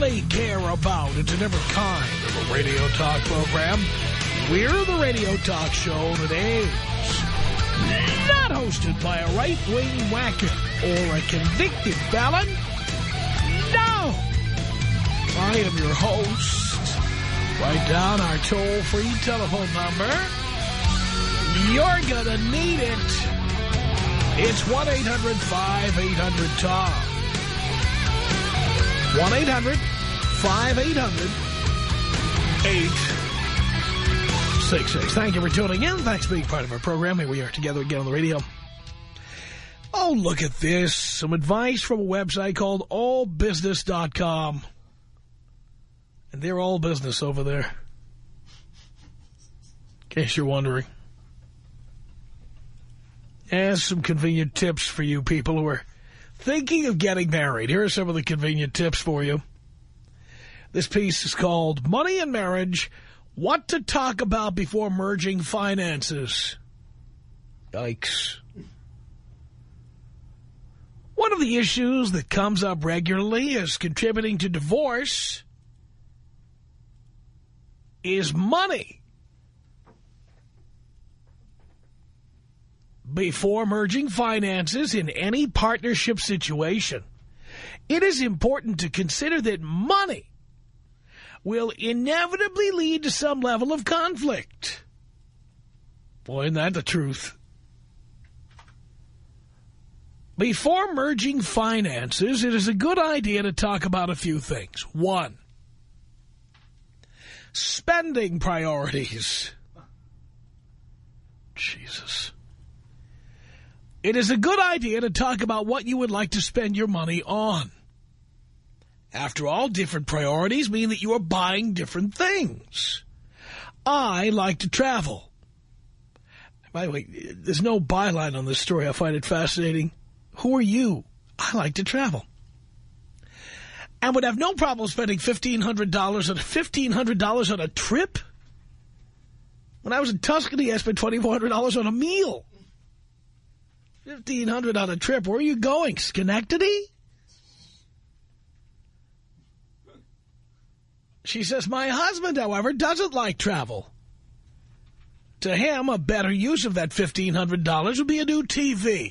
really care about. It's a different kind of a radio talk program. We're the radio talk show that is not hosted by a right-wing whacker or a convicted felon. No! I am your host. Write down our toll-free telephone number. You're gonna need it. It's 1-800-5800-TOM. 1-800-5800-866. Thank you for tuning in. Thanks for being part of our program. Here we are together again on the radio. Oh, look at this. Some advice from a website called allbusiness.com. And they're all business over there. In case you're wondering. And some convenient tips for you people who are thinking of getting married. Here are some of the convenient tips for you. This piece is called Money and Marriage, What to Talk About Before Merging Finances. Yikes. One of the issues that comes up regularly as contributing to divorce is money. Before merging finances in any partnership situation, it is important to consider that money will inevitably lead to some level of conflict. Boy, isn't that the truth? Before merging finances, it is a good idea to talk about a few things. One, spending priorities. Jesus. It is a good idea to talk about what you would like to spend your money on. After all, different priorities mean that you are buying different things. I like to travel. By the way, there's no byline on this story. I find it fascinating. Who are you? I like to travel. And would have no problem spending $1,500 on $1,500 on a trip. When I was in Tuscany, I spent $2,400 on a meal. 1,500 on a trip. Where are you going? Schenectady? She says, my husband, however, doesn't like travel. To him, a better use of that $1,500 would be a new TV.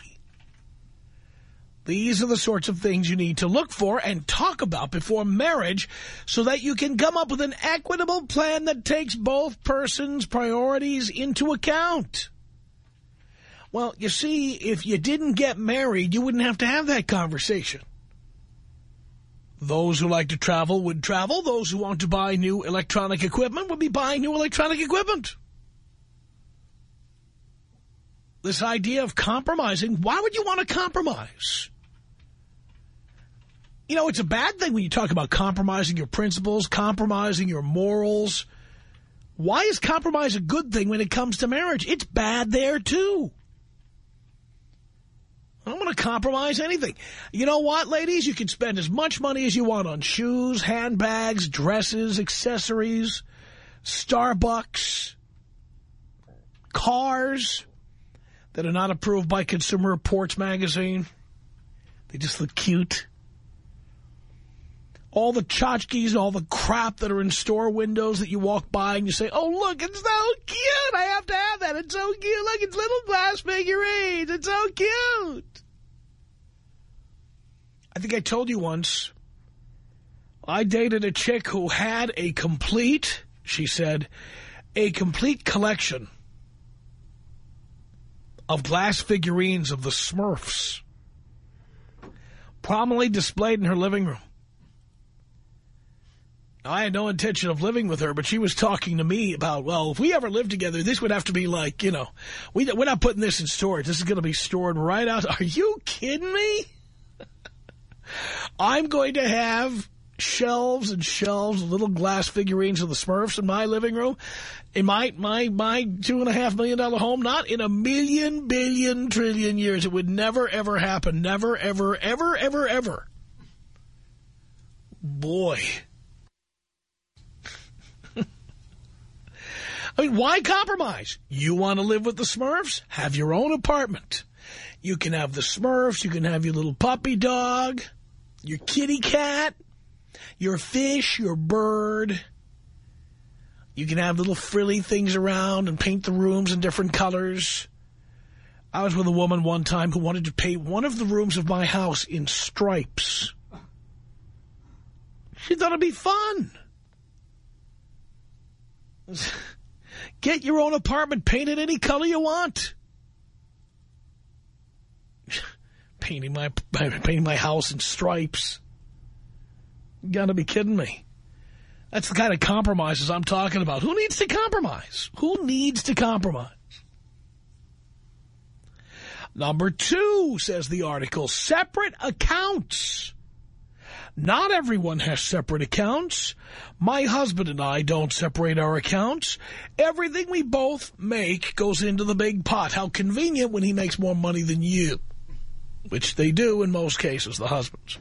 These are the sorts of things you need to look for and talk about before marriage so that you can come up with an equitable plan that takes both persons' priorities into account. Well, you see, if you didn't get married, you wouldn't have to have that conversation. Those who like to travel would travel. Those who want to buy new electronic equipment would be buying new electronic equipment. This idea of compromising, why would you want to compromise? You know, it's a bad thing when you talk about compromising your principles, compromising your morals. Why is compromise a good thing when it comes to marriage? It's bad there, too. I don't want to compromise anything. You know what, ladies? You can spend as much money as you want on shoes, handbags, dresses, accessories, Starbucks, cars that are not approved by Consumer Reports magazine. They just look cute. All the tchotchkes, all the crap that are in store windows that you walk by and you say, oh, look, it's so cute. I have to have that. It's so cute. Look, it's little glass figurines. It's so cute. I think I told you once, I dated a chick who had a complete, she said, a complete collection of glass figurines of the Smurfs prominently displayed in her living room. I had no intention of living with her, but she was talking to me about, well, if we ever live together, this would have to be like, you know, we, we're not putting this in storage. This is going to be stored right out. Are you kidding me? I'm going to have shelves and shelves of little glass figurines of the Smurfs in my living room, in my my my two and a half million dollar home, not in a million, billion, trillion years. It would never, ever happen. Never, ever, ever, ever, ever. Boy. I mean, why compromise? You want to live with the Smurfs? Have your own apartment. You can have the Smurfs. You can have your little puppy dog, your kitty cat, your fish, your bird. You can have little frilly things around and paint the rooms in different colors. I was with a woman one time who wanted to paint one of the rooms of my house in stripes. She thought it'd be fun. Get your own apartment painted any color you want. painting my painting my house in stripes. You gotta be kidding me. That's the kind of compromises I'm talking about. Who needs to compromise? Who needs to compromise? Number two, says the article, separate accounts. Not everyone has separate accounts. My husband and I don't separate our accounts. Everything we both make goes into the big pot. How convenient when he makes more money than you. Which they do in most cases, the husbands.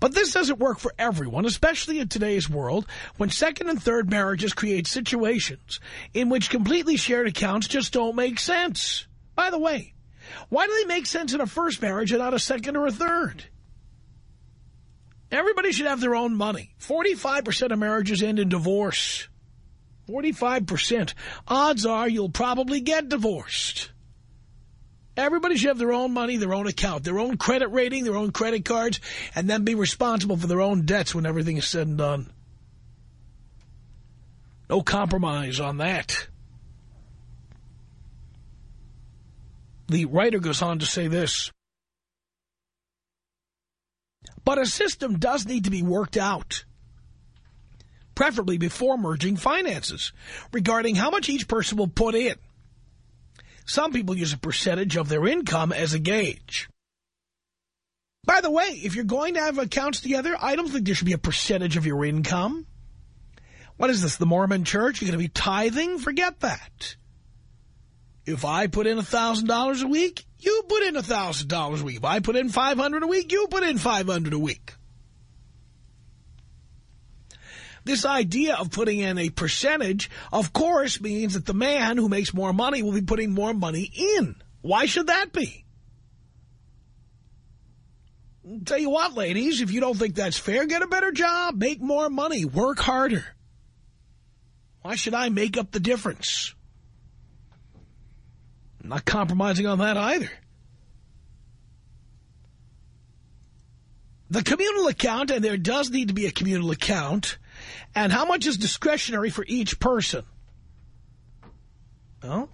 But this doesn't work for everyone, especially in today's world, when second and third marriages create situations in which completely shared accounts just don't make sense. By the way, why do they make sense in a first marriage and not a second or a third? Everybody should have their own money. 45% of marriages end in divorce. 45%. Odds are you'll probably get divorced. Everybody should have their own money, their own account, their own credit rating, their own credit cards, and then be responsible for their own debts when everything is said and done. No compromise on that. The writer goes on to say this. But a system does need to be worked out, preferably before merging finances, regarding how much each person will put in. Some people use a percentage of their income as a gauge. By the way, if you're going to have accounts together, I don't think there should be a percentage of your income. What is this, the Mormon church? You're going to be tithing? Forget that. If I put in $1,000 a week, you put in $1,000 a week. If I put in 500 a week, you put in 500 a week. This idea of putting in a percentage, of course, means that the man who makes more money will be putting more money in. Why should that be? Tell you what, ladies, if you don't think that's fair, get a better job, make more money, work harder. Why should I make up the difference? I'm not compromising on that either. The communal account, and there does need to be a communal account, and how much is discretionary for each person? Well,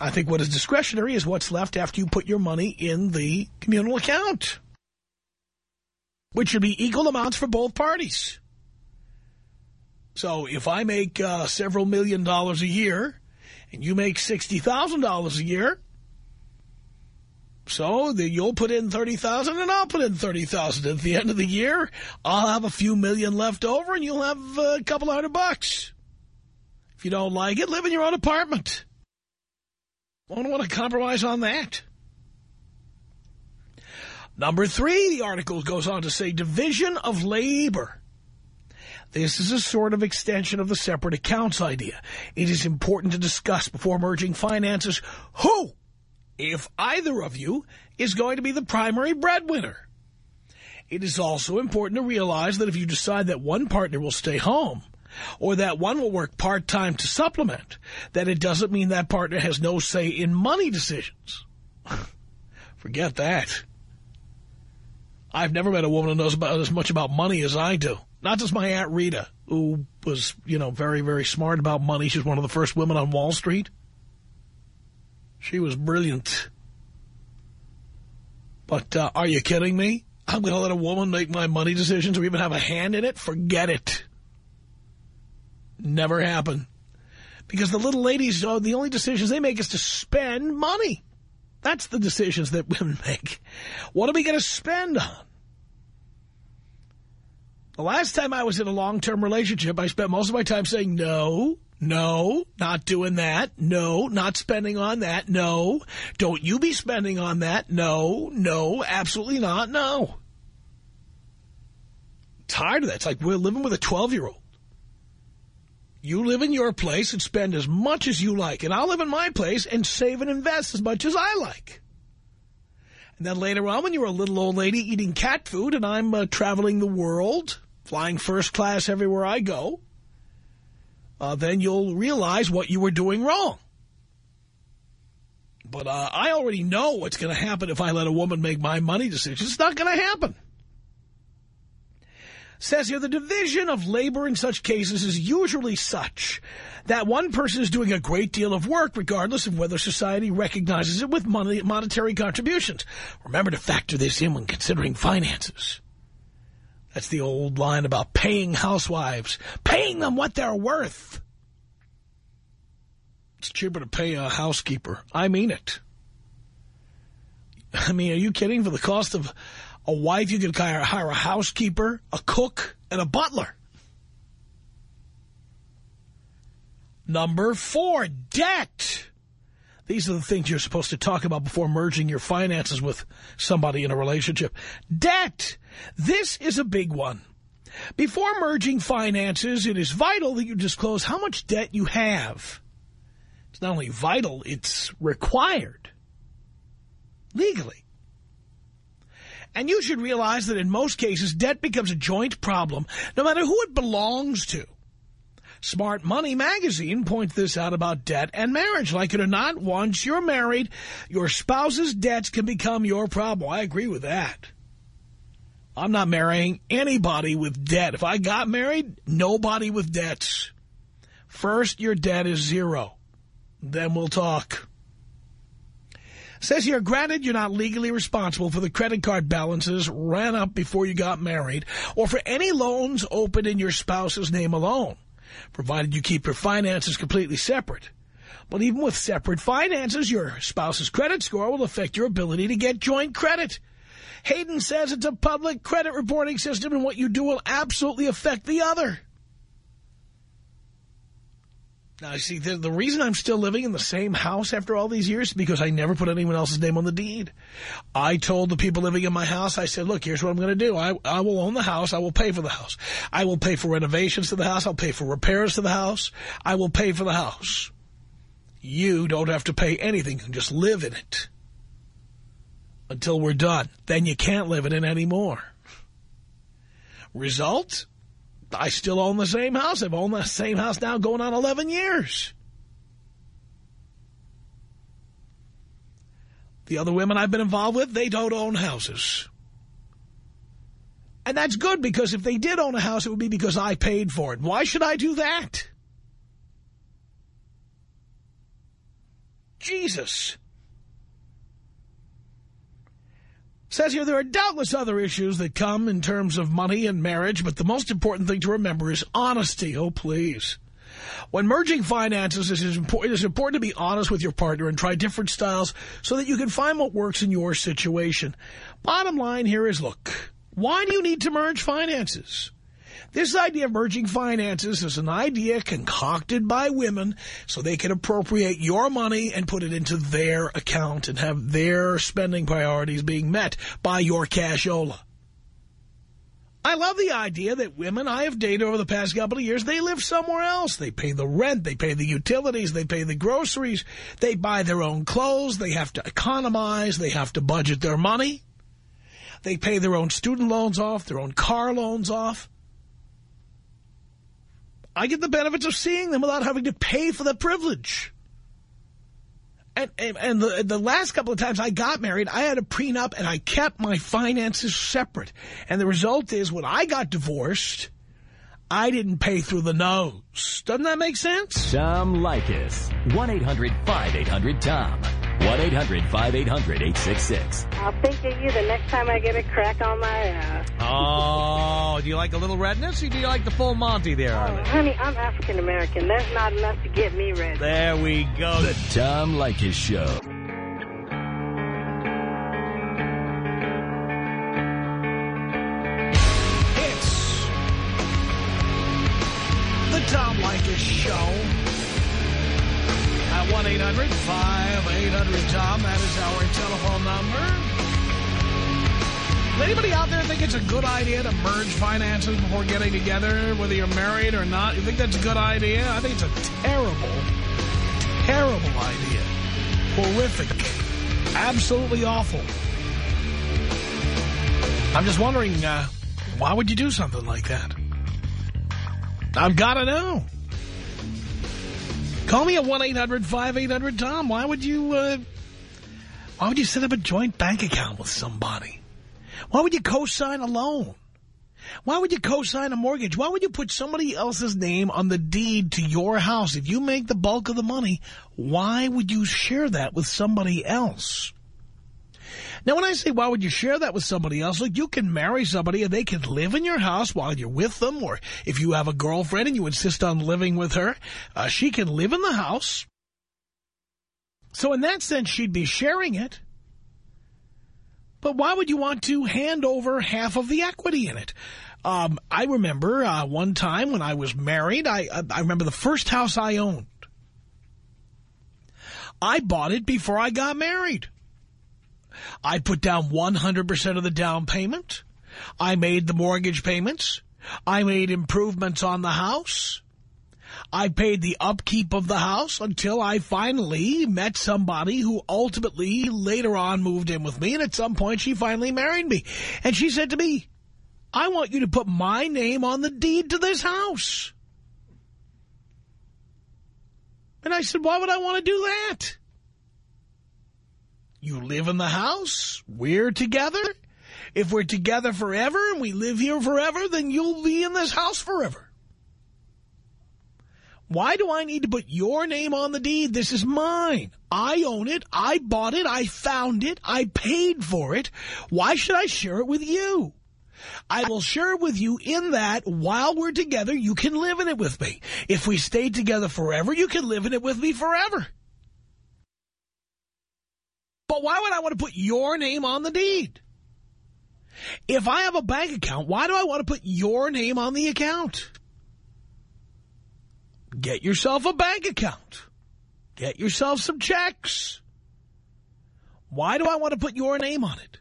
I think what is discretionary is what's left after you put your money in the communal account, which should be equal amounts for both parties. So if I make uh, several million dollars a year and you make $60,000 a year, so the, you'll put in 30,000 and I'll put in 30,000. At the end of the year, I'll have a few million left over and you'll have a couple hundred bucks. If you don't like it, live in your own apartment. I don't want to compromise on that. Number three, the article goes on to say division of labor. This is a sort of extension of the separate accounts idea. It is important to discuss before merging finances who if either of you is going to be the primary breadwinner. It is also important to realize that if you decide that one partner will stay home or that one will work part-time to supplement, that it doesn't mean that partner has no say in money decisions. Forget that. I've never met a woman who knows about as much about money as I do. Not just my Aunt Rita, who was, you know, very, very smart about money. She's one of the first women on Wall Street. She was brilliant. But uh, are you kidding me? I'm going to let a woman make my money decisions or even have a hand in it? Forget it. Never happen. Because the little ladies, uh, the only decisions they make is to spend money. That's the decisions that women make. What are we going to spend on? The last time I was in a long-term relationship, I spent most of my time saying, no, no, not doing that. No, not spending on that. No, don't you be spending on that. No, no, absolutely not. No. tired of that. It's like we're living with a 12-year-old. You live in your place and spend as much as you like. And I'll live in my place and save and invest as much as I like. And then later on, when you're a little old lady eating cat food and I'm uh, traveling the world flying first class everywhere I go, uh, then you'll realize what you were doing wrong. But uh, I already know what's going to happen if I let a woman make my money decisions. It's not going to happen. Says here, the division of labor in such cases is usually such that one person is doing a great deal of work regardless of whether society recognizes it with money, monetary contributions. Remember to factor this in when considering finances. That's the old line about paying housewives, paying them what they're worth. It's cheaper to pay a housekeeper. I mean it. I mean, are you kidding? For the cost of a wife, you could hire, hire a housekeeper, a cook, and a butler. Number four, debt. These are the things you're supposed to talk about before merging your finances with somebody in a relationship. Debt. This is a big one. Before merging finances, it is vital that you disclose how much debt you have. It's not only vital, it's required. Legally. And you should realize that in most cases, debt becomes a joint problem, no matter who it belongs to. Smart Money magazine points this out about debt and marriage. Like it or not, once you're married, your spouse's debts can become your problem. I agree with that. I'm not marrying anybody with debt. If I got married, nobody with debts. First, your debt is zero. Then we'll talk. Says here, granted, you're not legally responsible for the credit card balances ran up before you got married or for any loans opened in your spouse's name alone, provided you keep your finances completely separate. But even with separate finances, your spouse's credit score will affect your ability to get joint credit. Hayden says it's a public credit reporting system and what you do will absolutely affect the other. Now, see, the, the reason I'm still living in the same house after all these years is because I never put anyone else's name on the deed. I told the people living in my house, I said, look, here's what I'm going to do. I, I will own the house. I will pay for the house. I will pay for renovations to the house. I'll pay for repairs to the house. I will pay for the house. You don't have to pay anything. You can just live in it until we're done. Then you can't live in it anymore. Result? I still own the same house. I've owned the same house now going on 11 years. The other women I've been involved with, they don't own houses. And that's good because if they did own a house, it would be because I paid for it. Why should I do that? Jesus. Says here there are doubtless other issues that come in terms of money and marriage, but the most important thing to remember is honesty. Oh, please. When merging finances, it is, important, it is important to be honest with your partner and try different styles so that you can find what works in your situation. Bottom line here is, look, why do you need to merge finances? This idea of merging finances is an idea concocted by women so they can appropriate your money and put it into their account and have their spending priorities being met by your cashola. I love the idea that women I have dated over the past couple of years, they live somewhere else. They pay the rent, they pay the utilities, they pay the groceries, they buy their own clothes, they have to economize, they have to budget their money. They pay their own student loans off, their own car loans off. I get the benefits of seeing them without having to pay for the privilege. And, and, and the, the last couple of times I got married, I had a prenup and I kept my finances separate. And the result is when I got divorced, I didn't pay through the nose. Doesn't that make sense? Tom Leykis. 1-800-5800-TOM. 1-800-5800-866. I'll think of you the next time I get a crack on my ass. oh, do you like a little redness or do you like the full Monty there, Oh, honey, I'm African-American. That's not enough to get me red. There we go. The Tom Leykis Show. It's the Tom Leykis Show. At 1-800-5800-TOM. That is our telephone number. Anybody out there think it's a good idea to merge finances before getting together, whether you're married or not? You think that's a good idea? I think it's a terrible, terrible idea. Horrific. Absolutely awful. I'm just wondering, uh, why would you do something like that? I've got to know. Call me at 1-800-5800-TOM. Why would you, uh, why would you set up a joint bank account with somebody? Why would you co-sign a loan? Why would you co-sign a mortgage? Why would you put somebody else's name on the deed to your house? If you make the bulk of the money, why would you share that with somebody else? Now, when I say why would you share that with somebody else, look, you can marry somebody and they can live in your house while you're with them, or if you have a girlfriend and you insist on living with her, uh, she can live in the house. So in that sense, she'd be sharing it. But why would you want to hand over half of the equity in it? Um, I remember uh, one time when I was married, I, I remember the first house I owned. I bought it before I got married. I put down 100% of the down payment. I made the mortgage payments. I made improvements on the house. I paid the upkeep of the house until I finally met somebody who ultimately later on moved in with me. And at some point she finally married me. And she said to me, I want you to put my name on the deed to this house. And I said, why would I want to do that? You live in the house. We're together. If we're together forever and we live here forever, then you'll be in this house forever. Why do I need to put your name on the deed? This is mine. I own it. I bought it. I found it. I paid for it. Why should I share it with you? I will share it with you in that while we're together, you can live in it with me. If we stay together forever, you can live in it with me forever. But why would I want to put your name on the deed? If I have a bank account, why do I want to put your name on the account? Get yourself a bank account. Get yourself some checks. Why do I want to put your name on it?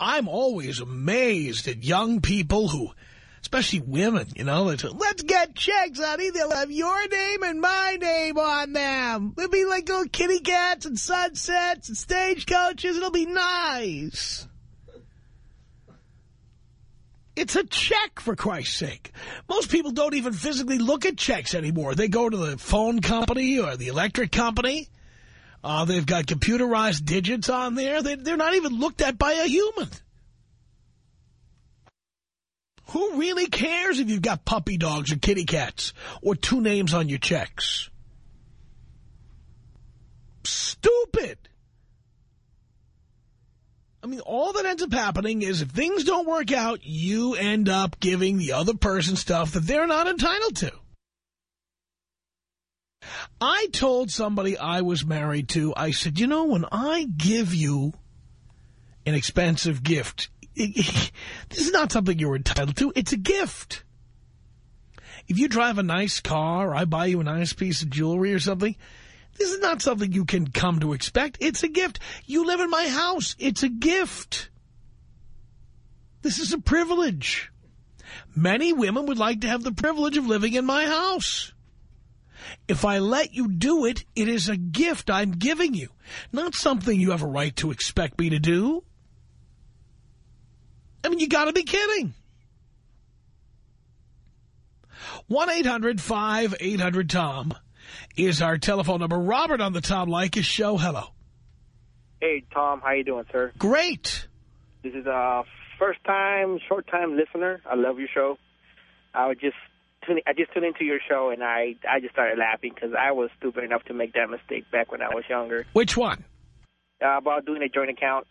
I'm always amazed at young people who especially women, you know. Let's get checks, honey. They'll have your name and my name on them. They'll be like little kitty cats and sunsets and stagecoaches. It'll be nice. It's a check, for Christ's sake. Most people don't even physically look at checks anymore. They go to the phone company or the electric company. Uh, they've got computerized digits on there. They, they're not even looked at by a human. Who really cares if you've got puppy dogs or kitty cats or two names on your checks? Stupid. I mean, all that ends up happening is if things don't work out, you end up giving the other person stuff that they're not entitled to. I told somebody I was married to, I said, you know, when I give you an expensive gift, this is not something you're entitled to. It's a gift. If you drive a nice car, or I buy you a nice piece of jewelry or something, this is not something you can come to expect. It's a gift. You live in my house. It's a gift. This is a privilege. Many women would like to have the privilege of living in my house. If I let you do it, it is a gift I'm giving you, not something you have a right to expect me to do. I mean, you got to be kidding. 1-800-5800-TOM is our telephone number. Robert on the Tom Leykis show. Hello. Hey, Tom. How you doing, sir? Great. This is a first-time, short-time listener. I love your show. I was just tuning, I just tuned into your show, and I, I just started laughing because I was stupid enough to make that mistake back when I was younger. Which one? Uh, about doing a joint account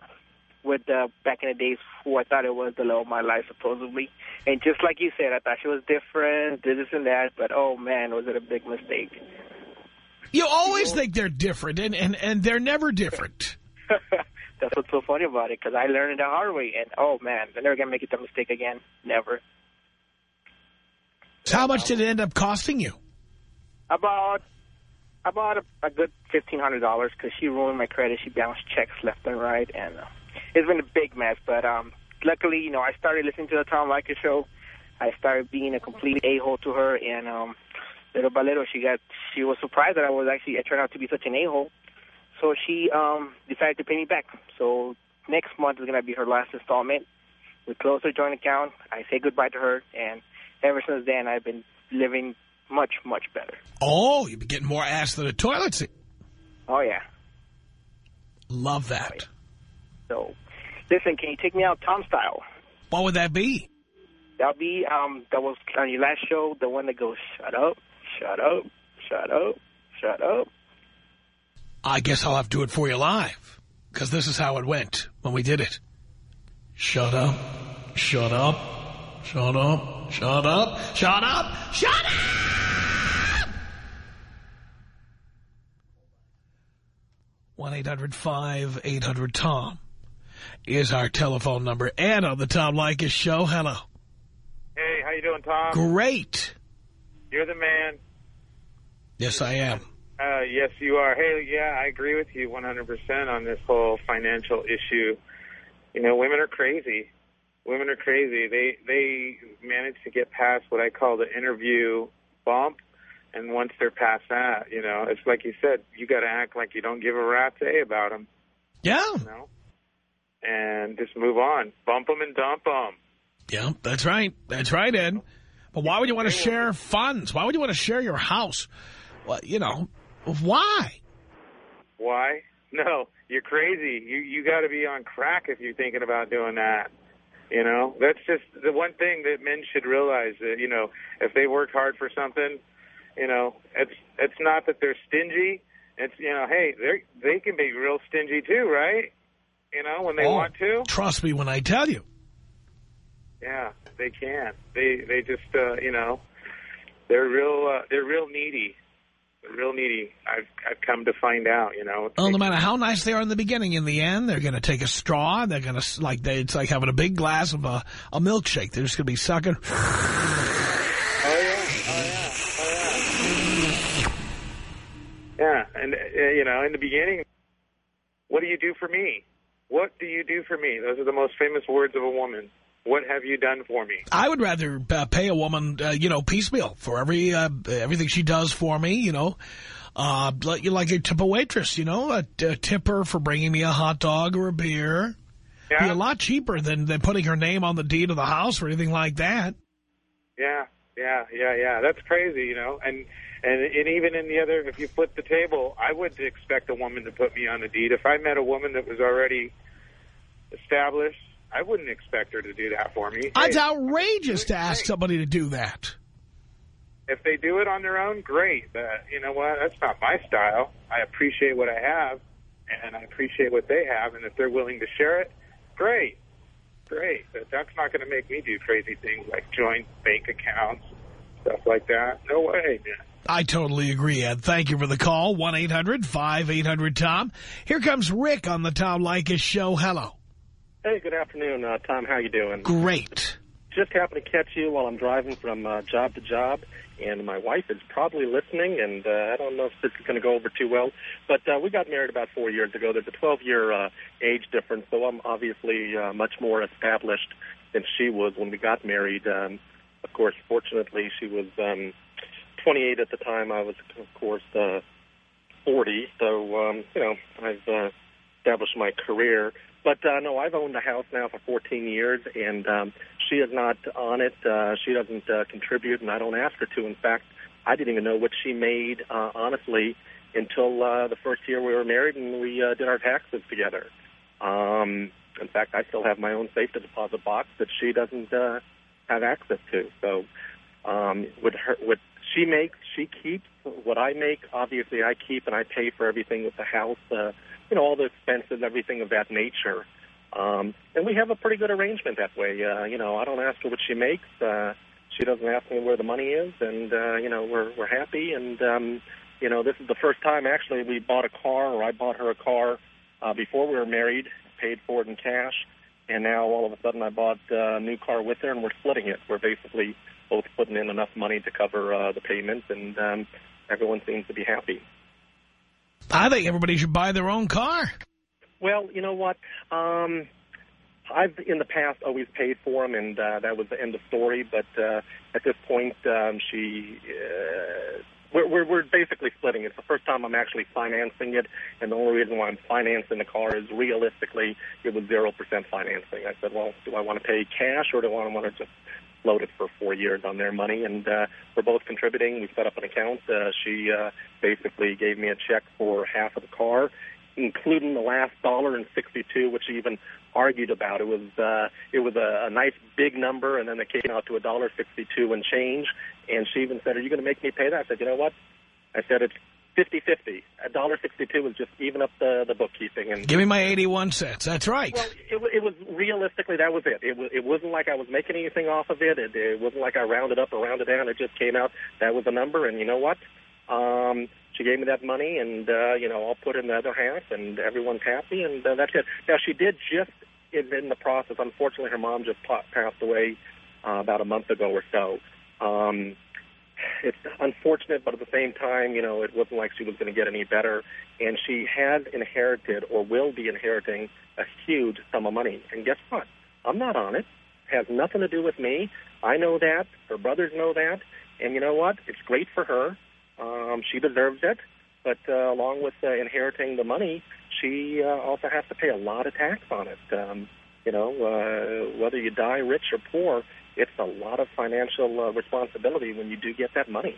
with uh, back in the days who I thought it was the love of my life, supposedly. And just like you said, I thought she was different, did this and that, but oh, man, was it a big mistake. You always think they're different, and, and, and they're never different. That's what's so funny about it, because I learned it the hard way, and oh, man, I'm never going to make it that mistake again. Never. So how much did it end up costing you? About about a, a good fifteen hundred dollars because she ruined my credit. She bounced checks left and right, and uh, it's been a big mess. But um, luckily, you know, I started listening to the Tom Leykis show. I started being a complete a hole to her, and um, little by little, she got she was surprised that I was actually I turned out to be such an a hole. So she um, decided to pay me back. So next month is gonna be her last installment. We close her joint account. I say goodbye to her, and ever since then, I've been living much, much better. Oh, you've been getting more ass than a toilet seat. Oh, yeah. Love that. So, listen, can you take me out Tom style? What would that be? That'll be, um, that was on your last show, the one that goes, shut up, shut up, shut up, shut up. I guess I'll have to do it for you live, because this is how it went when we did it. Shut up, shut up, shut up, shut up, shut up, shut up! 1-800-5800-TOM is our telephone number. And on the Tom Leykis show, hello. Hey, how you doing, Tom? Great. You're the man. Yes, I am. Uh, yes, you are. Hey, yeah, I agree with you 100% on this whole financial issue. You know, women are crazy. Women are crazy. They they manage to get past what I call the interview bump, and once they're past that, you know, it's like you said, you got to act like you don't give a rat's a about them. Yeah. You know, and just move on. Bump them and dump them. Yeah, that's right. That's right, Ed. But why would you want to share funds? Why would you want to share your house? Well, you know, why? Why? No, you're crazy. You you got to be on crack if you're thinking about doing that. You know, that's just the one thing that men should realize that you know if they work hard for something, you know, it's it's not that they're stingy. It's you know, hey, they they can be real stingy too, right? You know, when they Oh, want to. Trust me when I tell you. Yeah, they can. They they just uh, you know, they're real uh, they're real needy. They're real needy. I've I've come to find out. You know. Oh, no matter how nice they are in the beginning, in the end, they're going to take a straw. They're going to, like, they, it's like having a big glass of a, a milkshake. They're just going to be sucking. Oh yeah, oh yeah, oh yeah. Yeah, and uh, you know, in the beginning, what do you do for me? What do you do for me? Those are the most famous words of a woman. What have you done for me? I would rather uh, pay a woman, uh, you know, piecemeal for every uh, everything she does for me, you know. Uh, like, like a tip a waitress, you know, a, a tip her for bringing me a hot dog or a beer. Be a lot cheaper than, than putting her name on the deed of the house or anything like that. yeah, yeah, yeah, yeah. That's crazy, you know. And and and even in the other, if you flip the table, I would expect a woman to put me on the deed. If I met a woman that was already established, I wouldn't expect her to do that for me. It's Hey, outrageous to ask somebody to do that. if they do it on their own, great. But you know what? That's not my style. I appreciate what I have, and I appreciate what they have. And if they're willing to share it, great, great. But that's not going to make me do crazy things like joint bank accounts, stuff like that. No way, man. I totally agree, Ed. Thank you for the call. 1-800-5800-TOM. Here comes Rick on the Tom Leykis show. Hello. Hey, good afternoon, uh, Tom. How you doing? Great. Just happened to catch you while I'm driving from uh, job to job, and my wife is probably listening, and uh, I don't know if this is going to go over too well, but uh, we got married about four years ago. There's a 12-year uh, age difference, so I'm obviously uh, much more established than she was when we got married. Um, of course, fortunately, she was um, 28 at the time. I was, of course, uh, 40, so, um, you know, I've uh, established my career. But uh, no, I've owned the house now for 14 years, and um, she is not on it. Uh, she doesn't uh, contribute, and I don't ask her to. In fact, I didn't even know what she made, uh, honestly, until uh, the first year we were married and we uh, did our taxes together. Um, in fact, I still have my own safe deposit box that she doesn't uh, have access to. So, um, what her, what she makes, she keeps. What I make, obviously, I keep, and I pay for everything with the house. Uh, you know, all the expenses, everything of that nature. Um, and we have a pretty good arrangement that way. Uh, you know, I don't ask her what she makes. Uh, she doesn't ask me where the money is, and uh, you know, we're we're happy. And um, you know, this is the first time actually we bought a car, or I bought her a car uh, before we were married, paid for it in cash, And now all of a sudden I bought uh, a new car with her, and we're splitting it. We're basically both putting in enough money to cover uh, the payments, and um, everyone seems to be happy. I think everybody should buy their own car. Well, you know what? Um, I've in the past always paid for them, and uh, that was the end of story. But uh, at this point, um, she uh, we're, we're we're basically splitting. It. It's the first time I'm actually financing it, and the only reason why I'm financing the car is realistically it was zero percent financing. I said, well, do I want to pay cash or do I want to just it for four years on their money? And uh, we're both contributing. We set up an account. Uh, she uh, basically gave me a check for half of the car, including the last dollar and sixty-two, which she even argued about. It was uh, it was a, a nice big number, and then it came out to a dollar sixty-two and change. And she even said, "Are you going to make me pay that?" I said, "You know what?" I said, "It's fifty-fifty. A dollar sixty-two was just even up the the bookkeeping." And Give me my 81 cents. That's right. well, it, it was realistically that was it. It was it wasn't like I was making anything off of it. It, it wasn't like I rounded up or rounded down. It just came out that was the number. And you know what? Um, she gave me that money, and uh, you know I'll put in the other half, and everyone's happy, and uh, that's it. Now she did just in, in the process. Unfortunately, her mom just pa- passed away uh, about a month ago or so. Um, it's unfortunate, but at the same time, you know, it wasn't like she was going to get any better. And she had inherited or will be inheriting a huge sum of money. And guess what? I'm not on it. It has nothing to do with me. I know that. Her brothers know that. And you know what? It's great for her. Um, she deserves it. But uh, along with uh, inheriting the money, she uh, also has to pay a lot of tax on it. Um, you know, uh, whether you die rich or poor, it's a lot of financial uh, responsibility when you do get that money.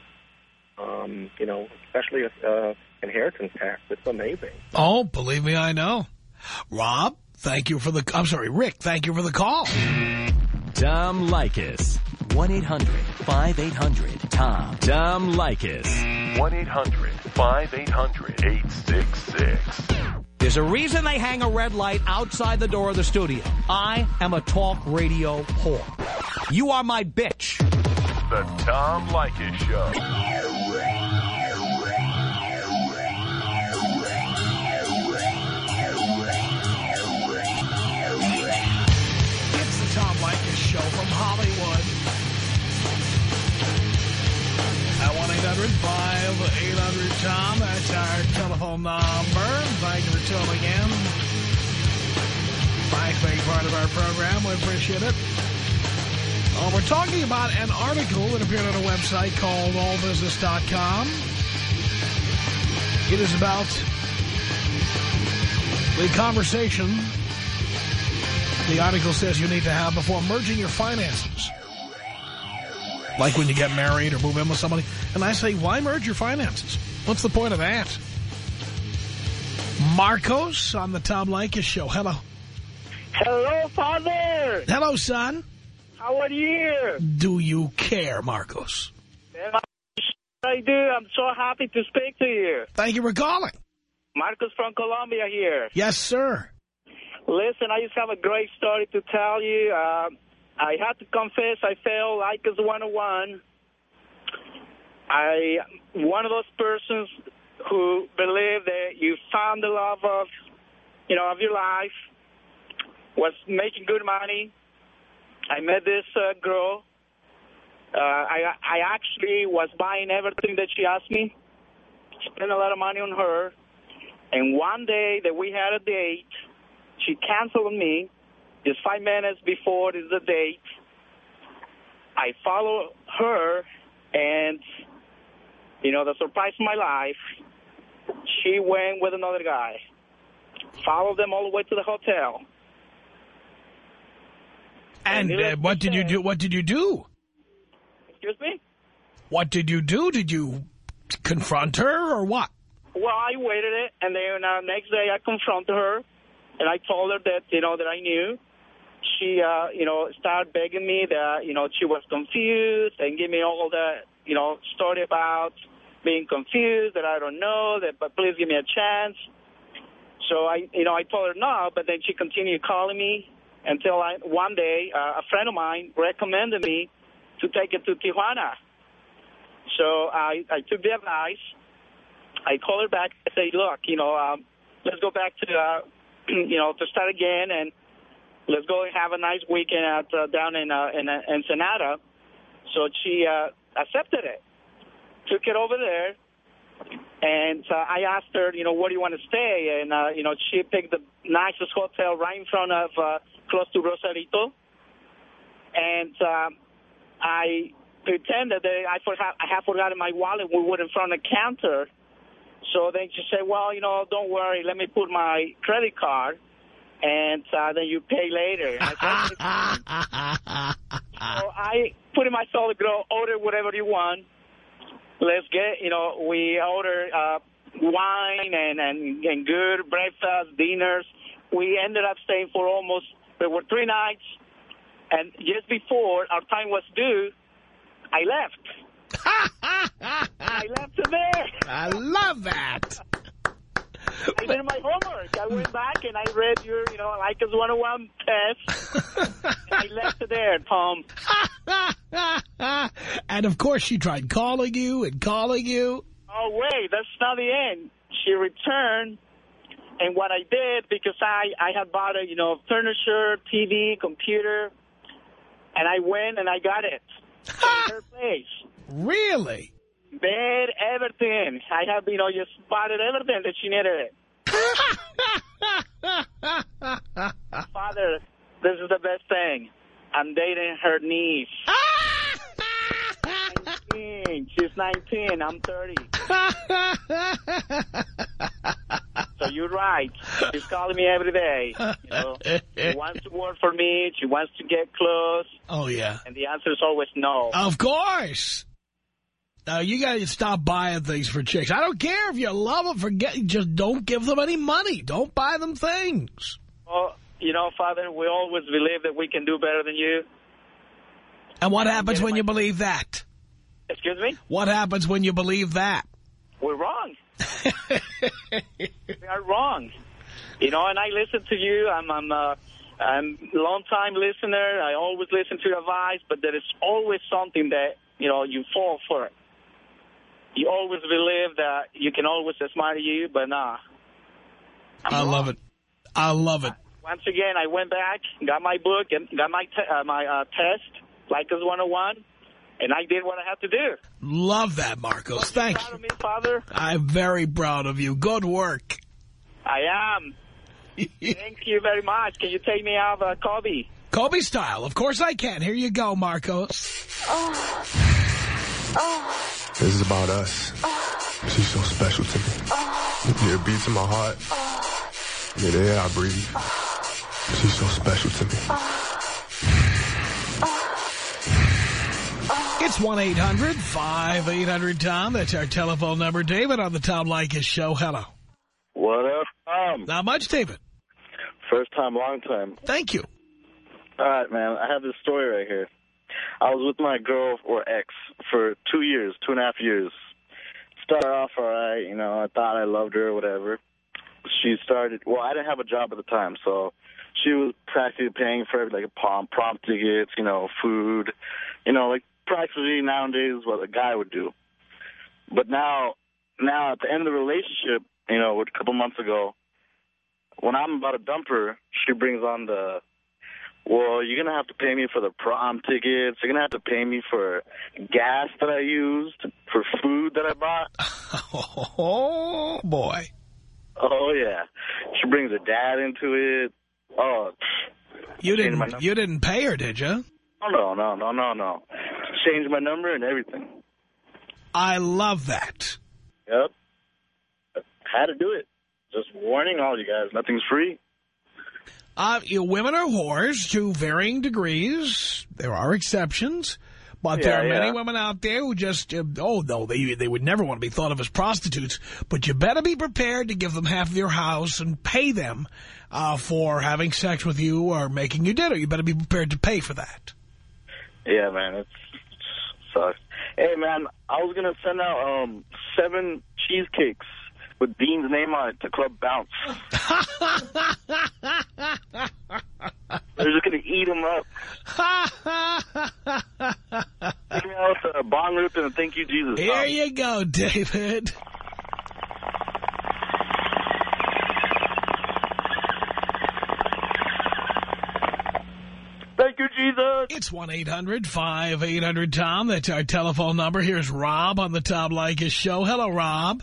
Um, you know, especially uh, inheritance tax. It's amazing. Oh, believe me, I know. Rob, thank you for the... I'm sorry, Rick, thank you for the call. Tom Leykis. 1-800-5800-TOM. Tom Leykis. 1-800-5800-866. There's a reason they hang a red light outside the door of the studio. I am a talk radio whore. You are my bitch. The Tom Leykis Show. It's the Tom Leykis Show from Hollywood. At 1-800-5800-TOM. That's our telephone number. Thank you for tuning in. Thanks for being part of our program. We appreciate it. Uh, we're talking about an article that appeared on a website called allbusiness.com. It is about the conversation the article says you need to have before merging your finances. Like when you get married or move in with somebody. And I say, why merge your finances? What's the point of that? Marcos on the Tom Leykis Show. Hello. Hello, Father. Hello, son. How are you? Do you care, Marcos? I do. I'm so happy to speak to you. Thank you for calling. Marcos from Colombia here. Yes, sir. Listen, I just have a great story to tell you. Uh, I had to confess I failed Leykis 101. I one of those persons who believe that you found the love of, you know, of your life, was making good money. I met this uh, girl. Uh, I I actually was buying everything that she asked me. Spent a lot of money on her. And one day that we had a date, she canceled me just five minutes before the date. I followed her, and, you know, the surprise of my life, she went with another guy. Followed them all the way to the hotel. And needless uh, what did you do? What did you do? Excuse me? What did you do? Did you confront her or what? Well, I waited it, and then uh, next day I confronted her, and I told her that, you know, that I knew. She, uh, you know, started begging me that, you know, she was confused and give me all the, you know, story about being confused, that I don't know, that, but please give me a chance. So I, you know, I told her no, but then she continued calling me until I, one day uh, a friend of mine recommended me to take it to Tijuana. So I, I took the advice. I called her back and say, look, you know, um, let's go back to, uh, you know, to start again. And let's go and have a nice weekend at, uh, down in, uh, in uh, Ensenada. So she uh, accepted it, took it over there, and uh, I asked her, you know, where do you want to stay? And, uh, you know, she picked the nicest hotel right in front of, uh, close to Rosarito. And um, I pretended that I, forgot, I had forgotten my wallet. We were in front of the counter. So then she said, well, you know, don't worry. Let me put my credit card, and uh, then you pay later. I said, so I put in my solid girl, order whatever you want. Let's get, you know, we order uh, wine and, and, and good breakfast, dinners. We ended up staying for almost, there were three nights. And just before our time was due, I left. I left her there. I love that. I did my homework. I went back and I read your, you know, Leykis 101 test. and I left it there, Tom. and of course she tried calling you and calling you. Oh, wait, that's not the end. She returned, and what I did, because I, I had bought a, you know, furniture, TV, computer, and I went and I got it her place. Really? Bed, everything. I have, you know, just spotted everything that she needed it. Father, this is the best thing. I'm dating her niece. 19. She's 19. I'm 30. so you're right. She's calling me every day. You know, she wants to work for me. She wants to get close. Oh, yeah. And the answer is always no. Of course. Now, you got to stop buying things for chicks. I don't care if you love them, forget, just don't give them any money. Don't buy them things. Well, you know, Father, we always believe that we can do better than you. And what happens when you believe that? Excuse me? What happens when you believe that? We're wrong. we are wrong. You know, and I listen to you. I'm, I'm, uh, I'm a long-time listener. I always listen to your advice, but there is always something that, you know, you fall for. You always believe that you can always admire you, but nah. I'm I wrong. love it. I love it. Once again, I went back, got my book, and got my uh, my uh, test, Leykis 101, and I did what I had to do. Love that, Marcos. Thank Proud you. of me, Father? I'm very proud of you. Good work. I am. Thank you very much. Can you take me out of uh, Kobe? Kobe style. Of course I can. Here you go, Marcos. This is about us. She's so special to me. You're a beat to my heart. You're the air I breathe. She's so special to me. It's 1-800-5800-TOM. That's our telephone number. David on the Tom Leykis show. Hello. What up, Tom? Not much, David. First time, long time. Thank you. All right, man. I have this story right here. I was with my girl or ex for two years, two and a half years. Started off all right, you know. I thought I loved her or whatever. She started. Well, I didn't have a job at the time, so she was practically paying for like prom, prom tickets, you know, food, you know, like practically nowadays what a guy would do. But now, now at the end of the relationship, you know, a couple months ago, when I'm about to dump her, she brings on the, well, you're going to have to pay me for the prom tickets. You're going to have to pay me for gas that I used, for food that I bought. Oh, boy. Oh, yeah. She brings her dad into it. Oh, You didn't, you didn't pay her, did you? oh no, no, no, no, no. Changed my number and everything. I love that. Yep. Had to do it. Just warning all you guys, nothing's free. Uh, you know, women are whores to varying degrees. There are exceptions. But there Yeah, are many women out there who just, uh, oh, no, they they would never want to be thought of as prostitutes. But you better be prepared to give them half of your house and pay them uh, for having sex with you or making you dinner. You better be prepared to pay for that. Yeah, man, it sucks. Hey, man, I was gonna send out um seven cheesecakes with Dean's name on it to Club Bounce. They're just gonna eat them up. Take me out a bong rip and a thank you, Jesus. Here Tom. you go, David. Thank you, Jesus. It's 1-800-5800-TOM. That's our telephone number. Here's Rob on the Tom Leykis show. Hello, Rob.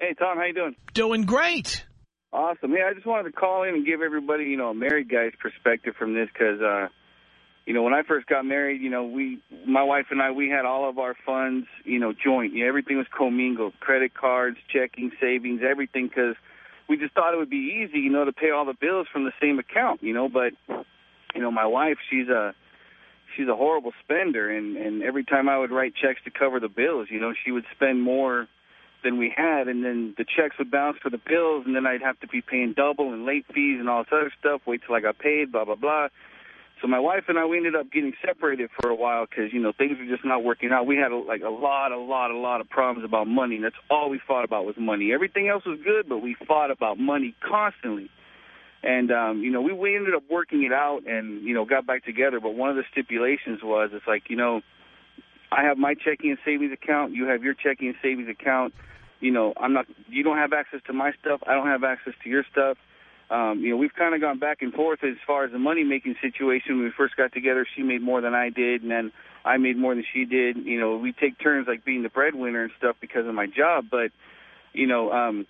Hey, Tom, how you doing? Doing great. Awesome. Yeah, I just wanted to call in and give everybody, you know, a married guy's perspective from this because, uh, you know, when I first got married, you know, we, my wife and I, we had all of our funds, you know, joint. You know, everything was commingled, credit cards, checking, savings, everything, because we just thought it would be easy, you know, to pay all the bills from the same account, you know. But, you know, my wife, she's a she's a horrible spender, and and every time I would write checks to cover the bills, you know, she would spend more than we had, and then the checks would bounce for the bills, and then I'd have to be paying double and late fees and all this other stuff. Wait till I got paid, blah blah blah. So my wife and I, we ended up getting separated for a while because, you know, things were just not working out. We had, like, a lot, a lot, a lot of problems about money. And that's all we fought about was money. Everything else was good, but we fought about money constantly. And, um, you know, we, we ended up working it out and, you know, got back together. But one of the stipulations was, it's like, you know, I have my checking and savings account. You have your checking and savings account. You know, I'm not, you don't have access to my stuff. I don't have access to your stuff um, you know, we've kind of gone back and forth as far as the money-making situation. When we first got together, she made more than I did, and then I made more than she did. You know, we take turns like being the breadwinner and stuff because of my job, but, you know, um,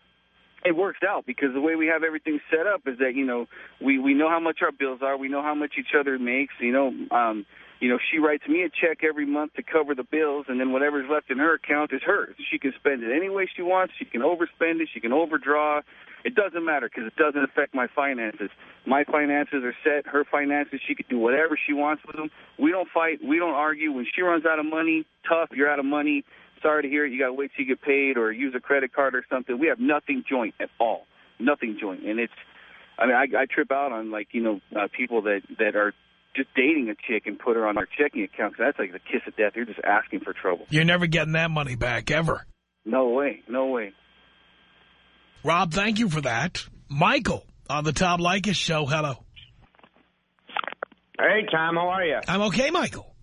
it works out because the way we have everything set up is that, you know, we, we know how much our bills are. We know how much each other makes, you know, um, you know, she writes me a check every month to cover the bills, and then whatever's left in her account is hers. She can spend it any way she wants. She can overspend it. She can overdraw. It doesn't matter because it doesn't affect my finances. My finances are set. Her finances, she can do whatever she wants with them. We don't fight. We don't argue. When she runs out of money, tough, you're out of money. Sorry to hear it. You got to wait till you get paid or use a credit card or something. We have nothing joint at all. Nothing joint. And it's, I mean, I, I trip out on, like, you know, uh, people that, that are just dating a chick and put her on our checking account because that's like the kiss of death. You're just asking for trouble. You're never getting that money back, ever. No way. No way. Rob, thank you for that. Michael on the Tom Leykis show. Hello. Hey, Tom. How are you? I'm okay, Michael.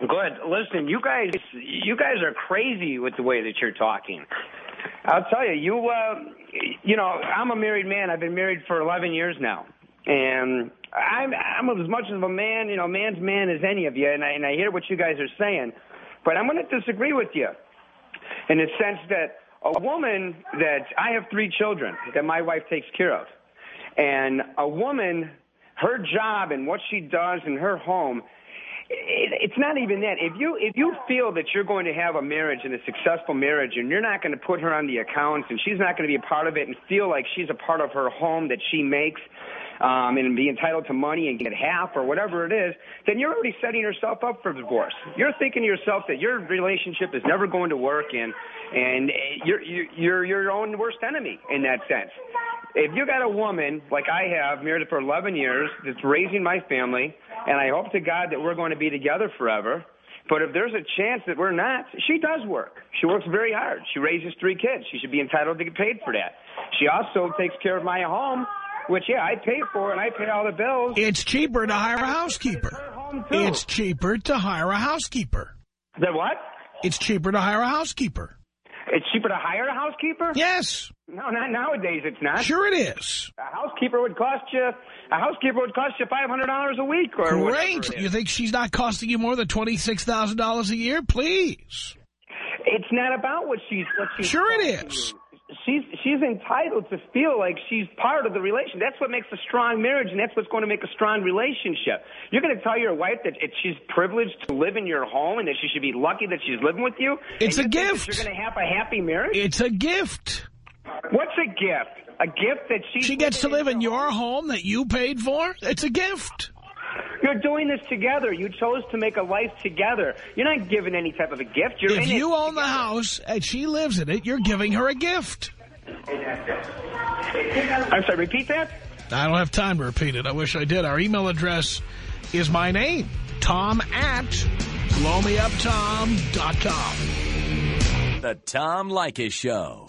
Good. Listen, you guys, you guys are crazy with the way that you're talking. I'll tell you, you, uh, you know, I'm a married man. I've been married for 11 years now. And I'm, I'm as much of a man, you know, man's man as any of you, and I, and I hear what you guys are saying. But I'm going to disagree with you in the sense that a woman that I have three children that my wife takes care of. And a woman, her job and what she does in her home, it, it's not even that. If you if you feel that you're going to have a marriage and a successful marriage, and you're not going to put her on the accounts, and she's not going to be a part of it, and feel like she's a part of her home that she makes, um, and be entitled to money and get half or whatever it is, then you're already setting yourself up for divorce. You're thinking to yourself that your relationship is never going to work, and and you're you're your own worst enemy in that sense. If you got a woman like I have, married for 11 years, that's raising my family, and I hope to God that we're going to be together forever. But if there's a chance that we're not, she does work. She works very hard. She raises three kids. She should be entitled to get paid for that. She also takes care of my home, which, yeah, I pay for and I pay all the bills. It's cheaper to hire a housekeeper. It's cheaper to hire a housekeeper. The what? It's cheaper to hire a housekeeper. It's cheaper to hire a housekeeper? Yes. No, not nowadays. It's not. Sure, it is. A housekeeper would cost you. A housekeeper would cost you five hundred dollars a week, or great. You think she's not costing you more than twenty six thousand dollars a year? Please. It's not about what she's. What she's sure, it is. You she's she's entitled to feel like she's part of the relation. That's what makes a strong marriage, and that's what's going to make a strong relationship. You're going to tell your wife that it, she's privileged to live in your home and that she should be lucky that she's living with you. It's a gift. You're going to have a happy marriage. It's a gift. What's a gift? A gift that she she gets to live in your home that you paid for. It's a gift. You're doing this together. You chose to make a life together. You're not giving any type of a gift. You're if you own together. the house and she lives in it, you're giving her a gift. I'm sorry, repeat that? I don't have time to repeat it. I wish I did. Our email address is my name, Tom at blowmeuptom.com. The Tom Leykis Show.